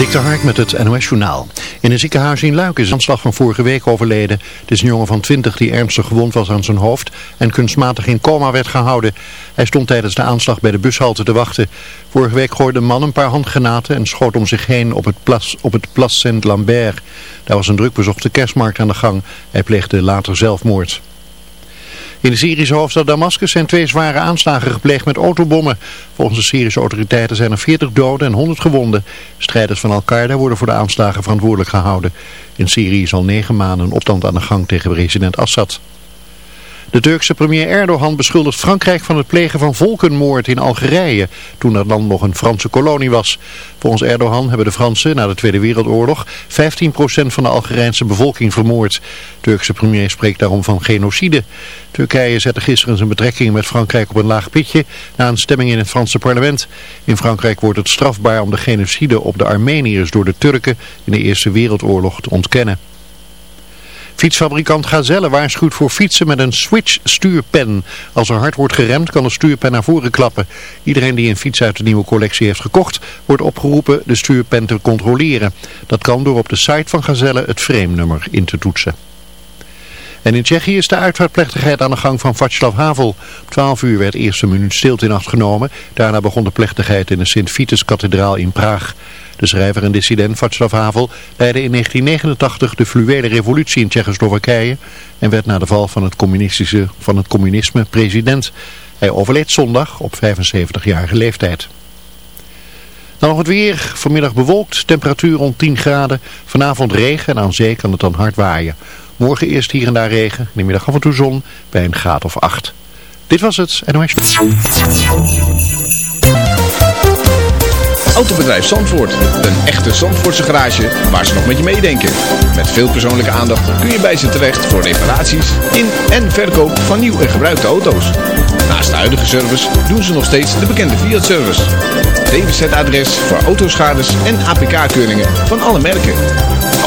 Dik Hark met het NOS Journaal. In een ziekenhuis in Luik is een aanslag van vorige week overleden. Het is een jongen van 20 die ernstig gewond was aan zijn hoofd en kunstmatig in coma werd gehouden. Hij stond tijdens de aanslag bij de bushalte te wachten. Vorige week gooide een man een paar handgranaten en schoot om zich heen op het Plas, op het Place Saint-Lambert. Daar was een druk bezochte kerstmarkt aan de gang. Hij pleegde later zelfmoord. In de Syrische hoofdstad Damascus zijn twee zware aanslagen gepleegd met autobommen. Volgens de Syrische autoriteiten zijn er 40 doden en 100 gewonden. Strijders van Al-Qaeda worden voor de aanslagen verantwoordelijk gehouden. In Syrië is al negen maanden een opstand aan de gang tegen president Assad. De Turkse premier Erdogan beschuldigt Frankrijk van het plegen van volkenmoord in Algerije, toen dat land nog een Franse kolonie was. Volgens Erdogan hebben de Fransen na de Tweede Wereldoorlog 15% van de Algerijnse bevolking vermoord. De Turkse premier spreekt daarom van genocide. Turkije zette gisteren zijn betrekkingen met Frankrijk op een laag pitje na een stemming in het Franse parlement. In Frankrijk wordt het strafbaar om de genocide op de Armeniërs door de Turken in de Eerste Wereldoorlog te ontkennen. Fietsfabrikant Gazelle waarschuwt voor fietsen met een switch stuurpen. Als er hard wordt geremd kan de stuurpen naar voren klappen. Iedereen die een fiets uit de nieuwe collectie heeft gekocht wordt opgeroepen de stuurpen te controleren. Dat kan door op de site van Gazelle het frame-nummer in te toetsen. En in Tsjechië is de uitvaartplechtigheid aan de gang van Václav Havel. Om 12 uur werd eerst een minuut stilte in acht genomen. Daarna begon de plechtigheid in de Sint-Vitus-kathedraal in Praag. De schrijver en dissident Václav Havel leidde in 1989 de fluwele revolutie in Tsjechoslowakije en werd na de val van het, communistische, van het communisme president. Hij overleed zondag op 75-jarige leeftijd. Dan nog het weer. Vanmiddag bewolkt, temperatuur rond 10 graden. Vanavond regen en aan zee kan het dan hard waaien. Morgen eerst hier en daar regen. In de middag af en toe zon bij een graad of 8. Dit was het NOS. Autobedrijf Zandvoort. Een echte Zandvoortse garage waar ze nog met je meedenken. Met veel persoonlijke aandacht kun je bij ze terecht voor reparaties in en verkoop van nieuw en gebruikte auto's. Naast de huidige service doen ze nog steeds de bekende Fiat-service. DWZ-adres voor autoschades en APK-keuringen van alle merken.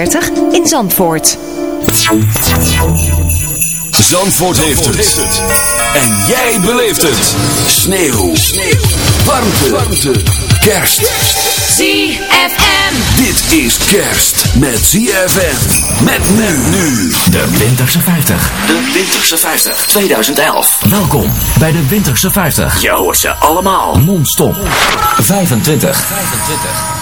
in Zandvoort. Zandvoort heeft het. En jij beleeft het. Sneeuw. Sneeuw. Warmte. Warmte. Kerst. ZFM. Dit is kerst met ZFM. Met men nu. De Winterse 50. De Winterse 50 2011. Welkom bij de Winterse 50. Je hoort ze allemaal. Non-stop. 25. 25.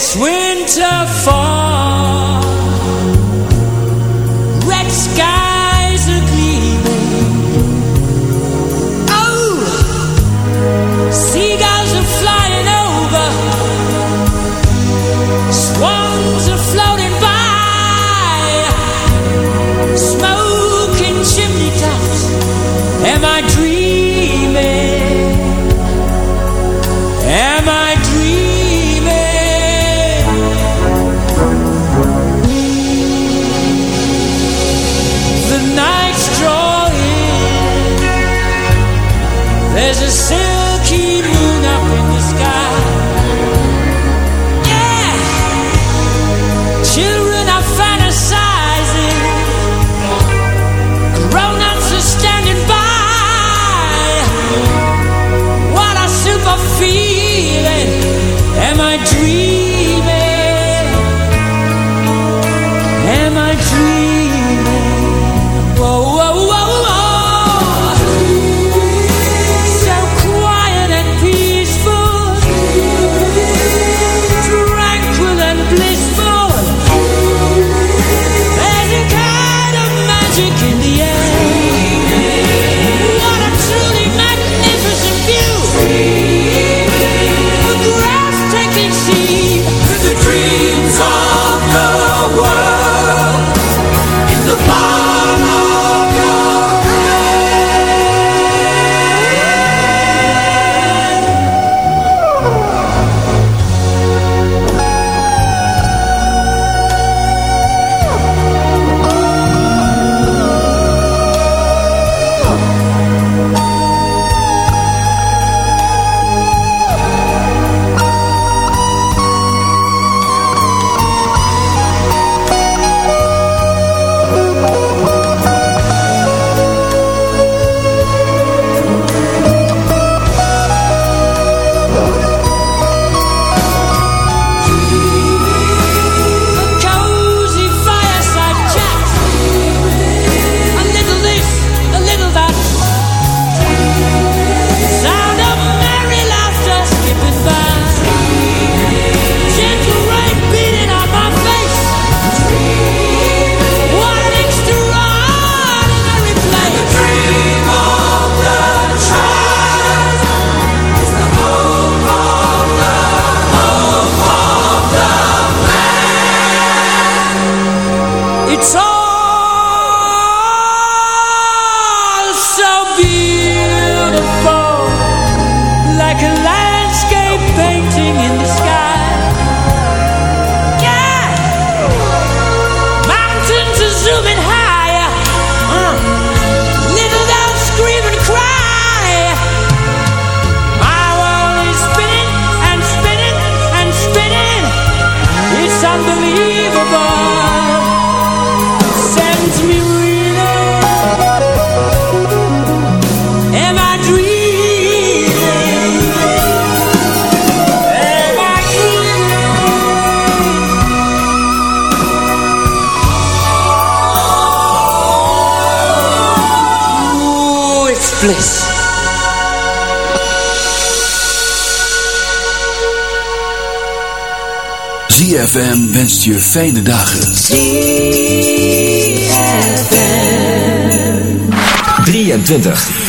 It's winter place. ZFM wenst je fijne dagen. ZFM 23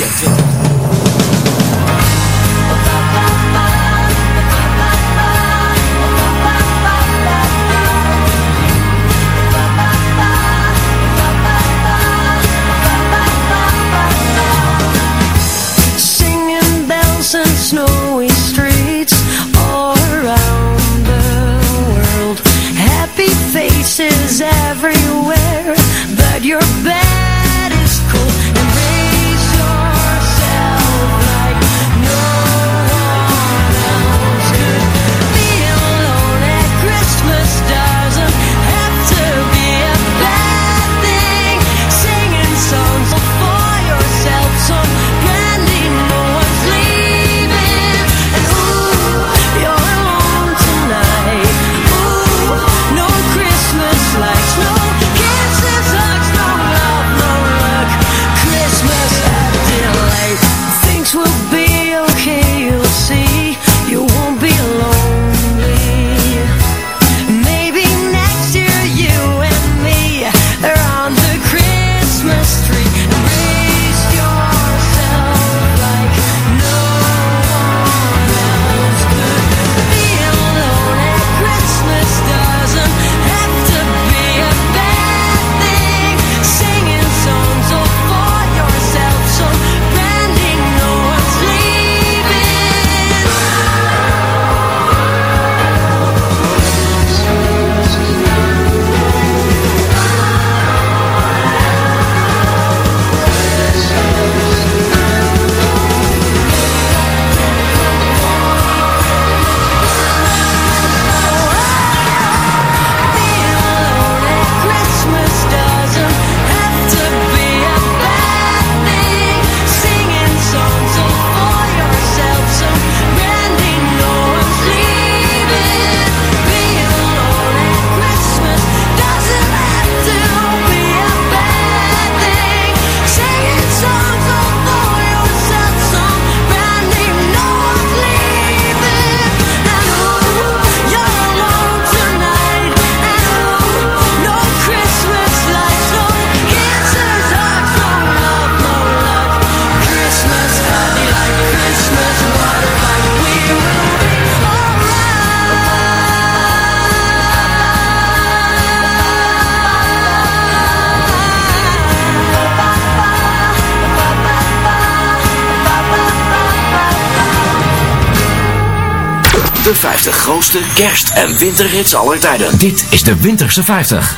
de 50 grootste kerst- en winterhits aller tijden. Dit is de Winterse 50.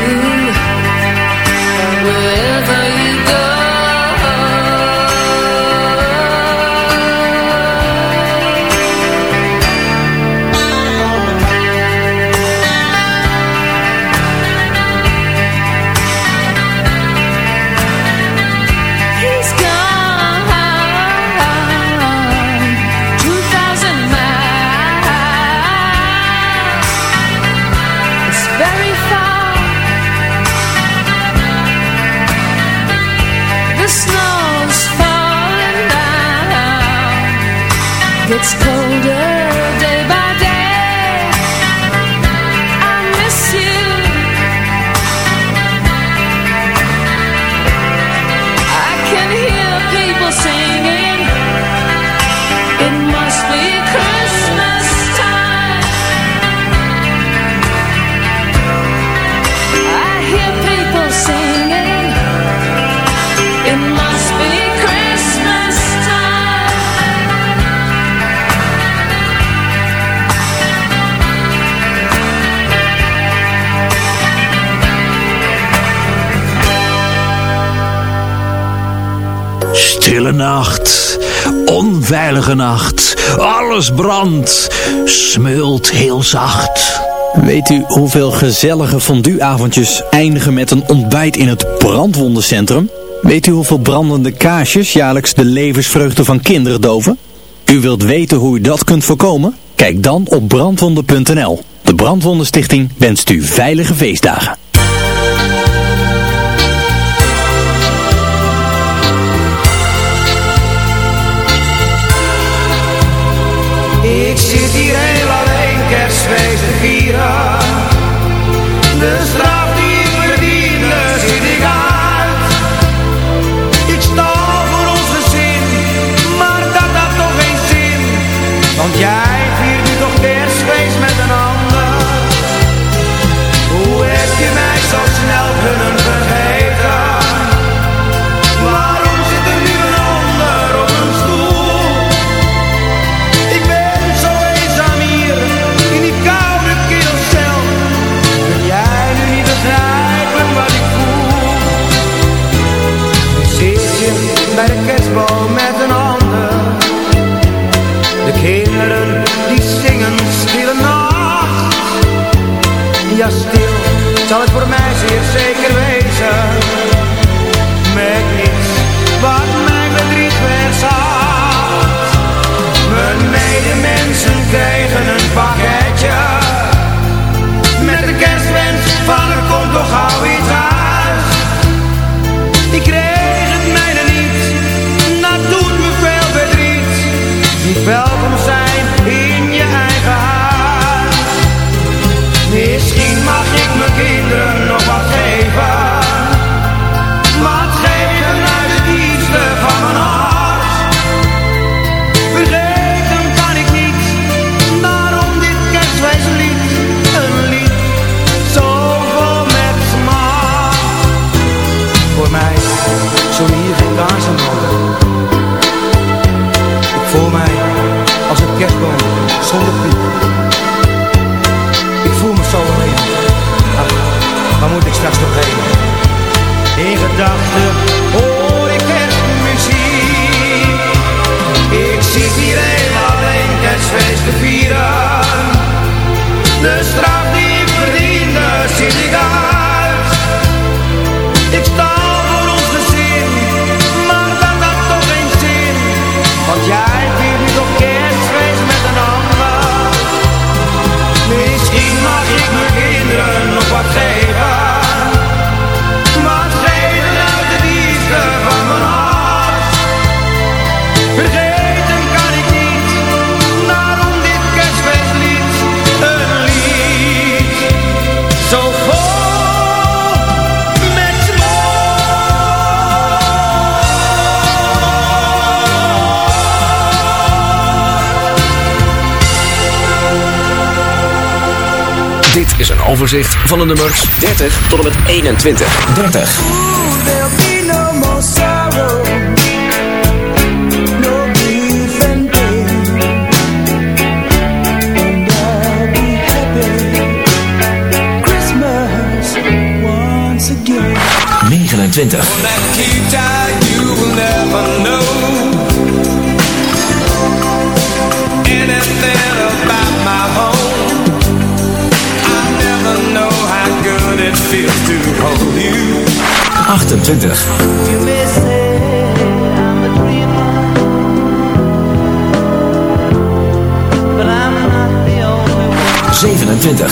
veilige nacht. Alles brandt, smeult heel zacht. Weet u hoeveel gezellige fondueavondjes eindigen met een ontbijt in het brandwondencentrum? Weet u hoeveel brandende kaarsjes jaarlijks de levensvreugde van kinderen doven? U wilt weten hoe u dat kunt voorkomen? Kijk dan op brandwonden.nl. De Brandwondenstichting wenst u veilige feestdagen. De straf die ik verdiende zit ik uit. Ik sta voor onze zin, maar dat had toch geen zin. Want jij viert nu toch kerstfeest met een ander. Hoe heb je mij zo snel kunnen Ja, stil, zal het voor mij zeer zeker wezen. Met niets wat mijn verdriet verzacht. Mijn medemensen krijgen een pakketje. Met een kerst Overzicht van de nummers 30 tot en met 21. 30. 29. Achtentwintig 27 Zevenentwintig.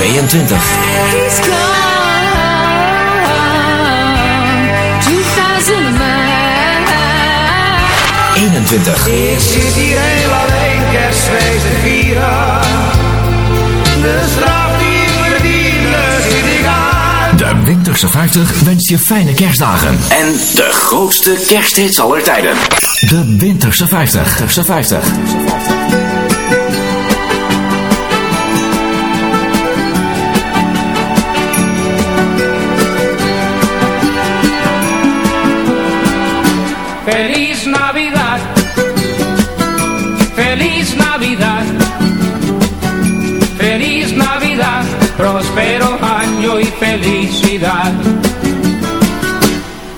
22. Ik zit hier heel alleen kerstfeest te vieren. De straf die ik verdiende zit ik aan. De Winterse 50 wenst je fijne kerstdagen. En de grootste kersthits aller tijden. De Winterse 50. Winterse 50.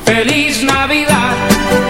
Feliz Navidad.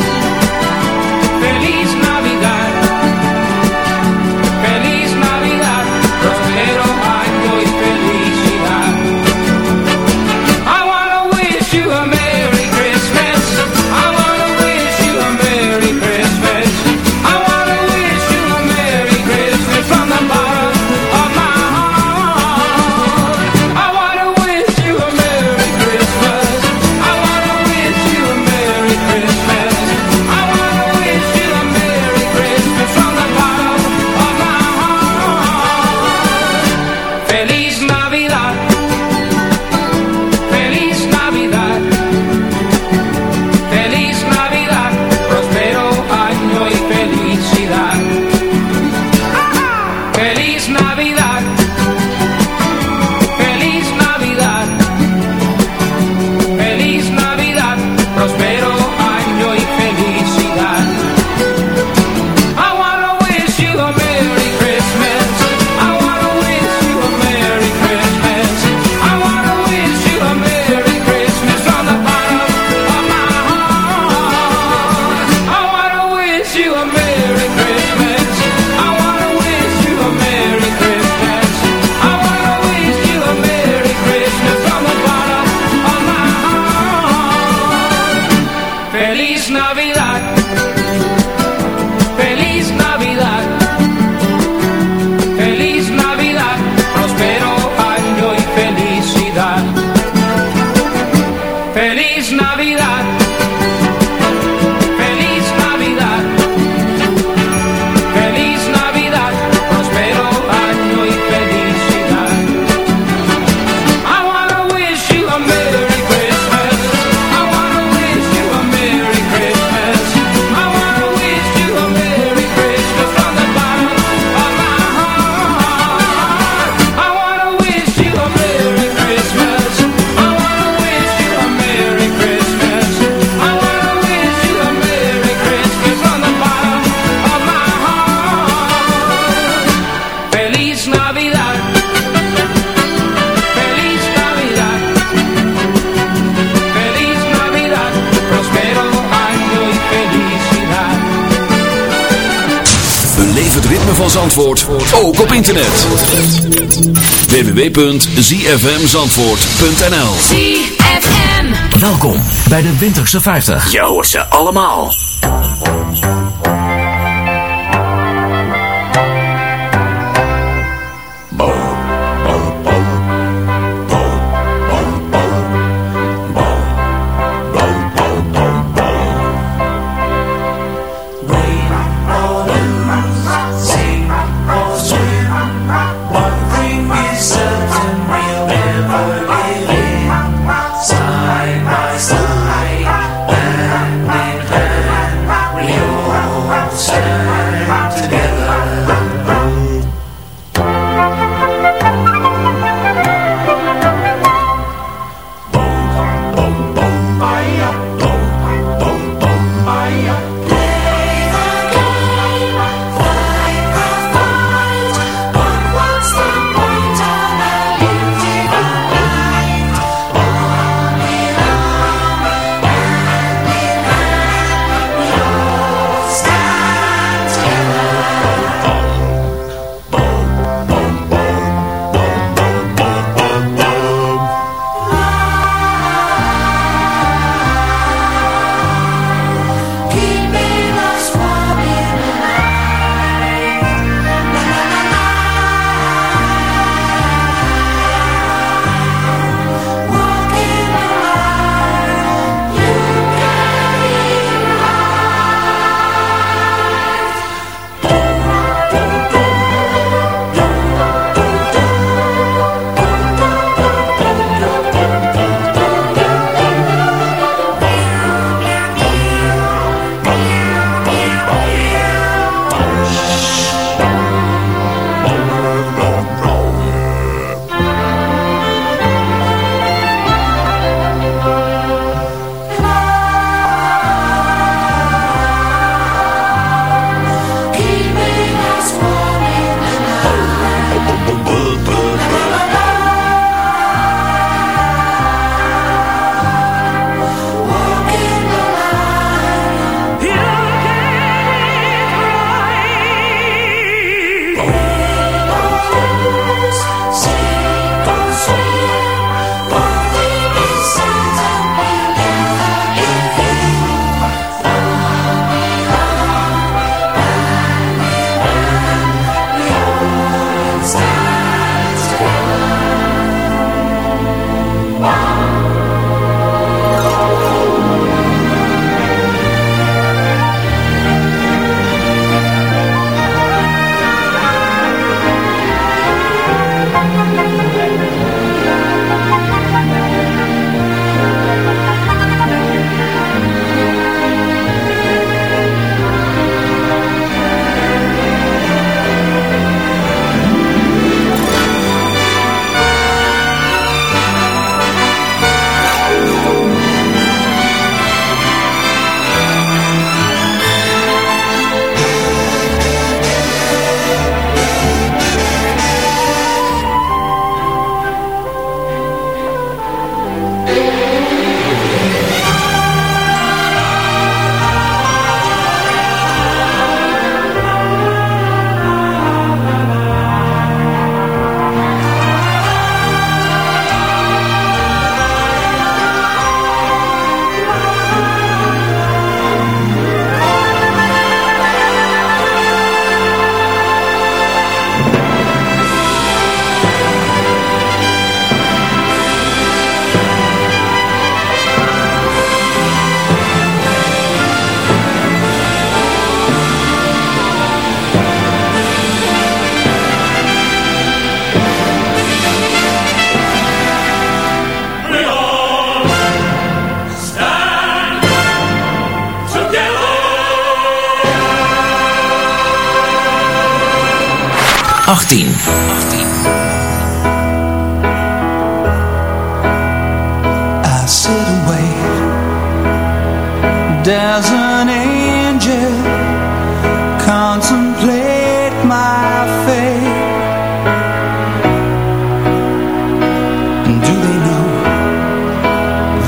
internet. www.zfmzandvoort.nl Welkom bij de Winterse 50. Je hoort ze allemaal.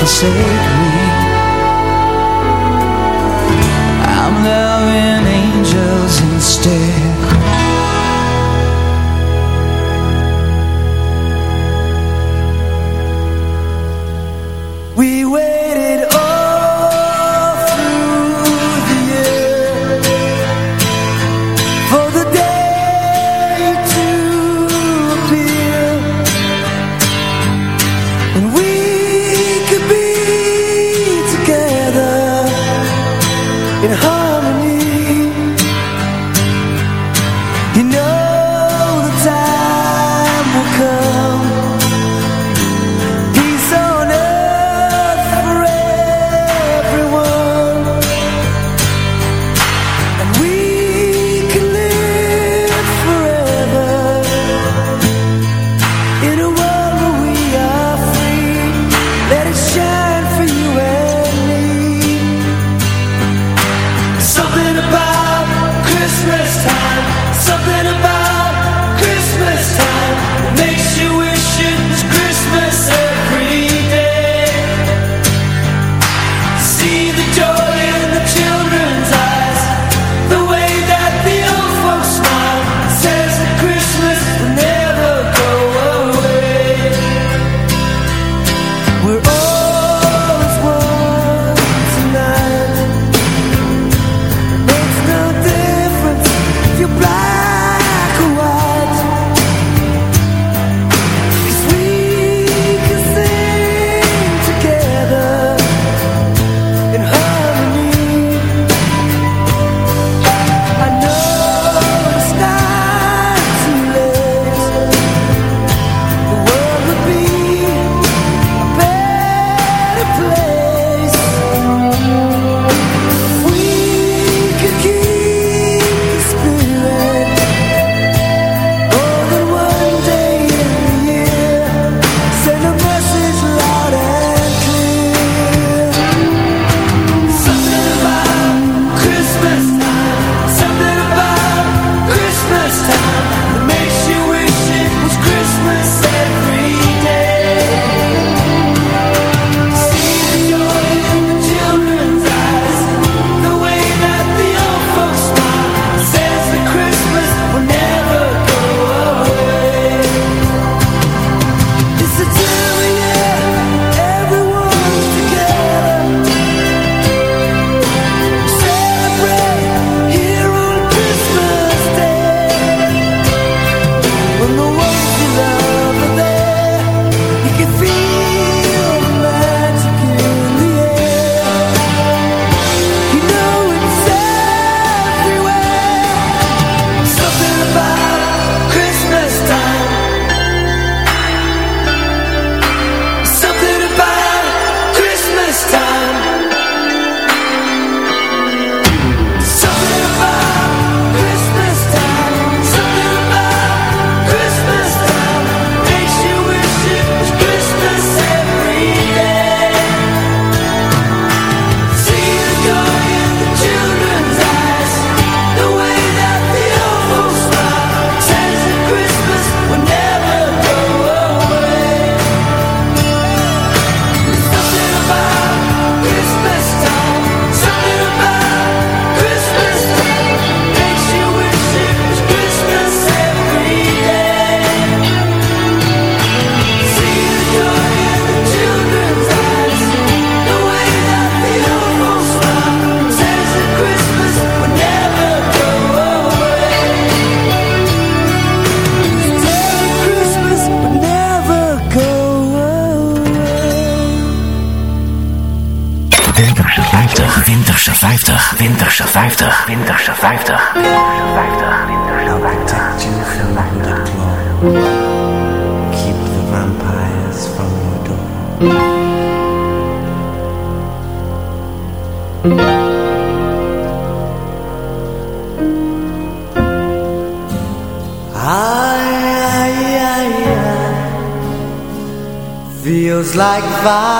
forsake me. Winterse 50. Winterse 50. Winterse 50. you from the glow. Keep the vampires from your door. Ay, ay, ay, Feels like fire.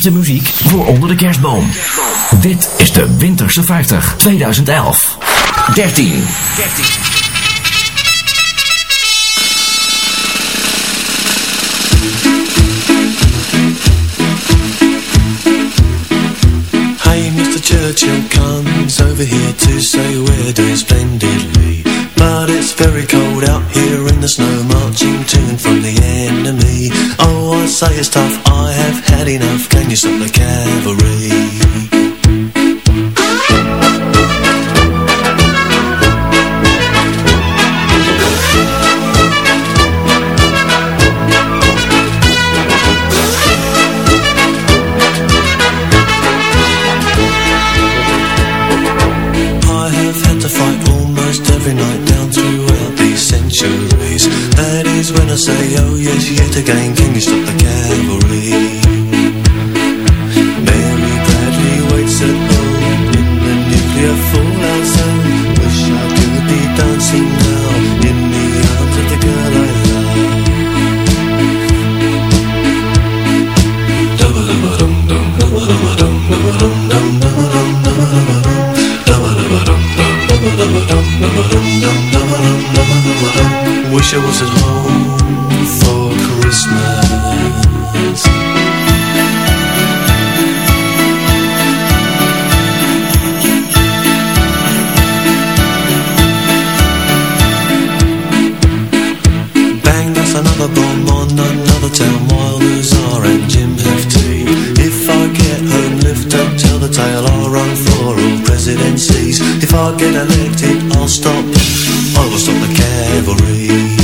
de muziek voor onder de kerstboom. Dit is de Winterse 50 2011. 13. 13. Churchill comes over here to say we're doing splendidly But it's very cold out here in the snow Marching to from the enemy Oh, I say it's tough, I had enough, can you stop the cavalry? tell the tale I'll run for all presidencies. If I get elected I'll stop. I will stop the cavalry.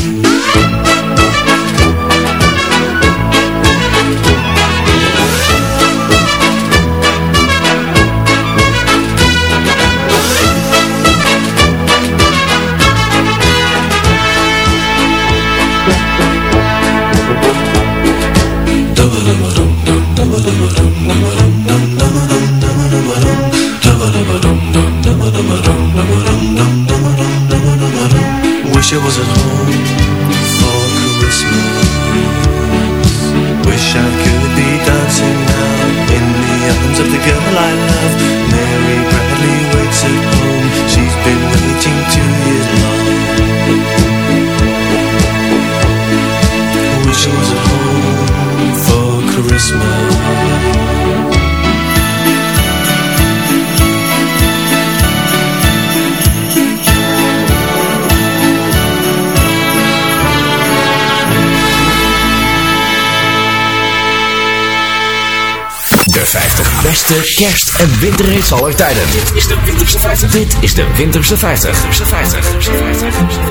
beste kerst- en winterhits aller tijden. Dit is de Winterse 50. Dit is de Winterse 50. Winterse 50.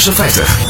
是在这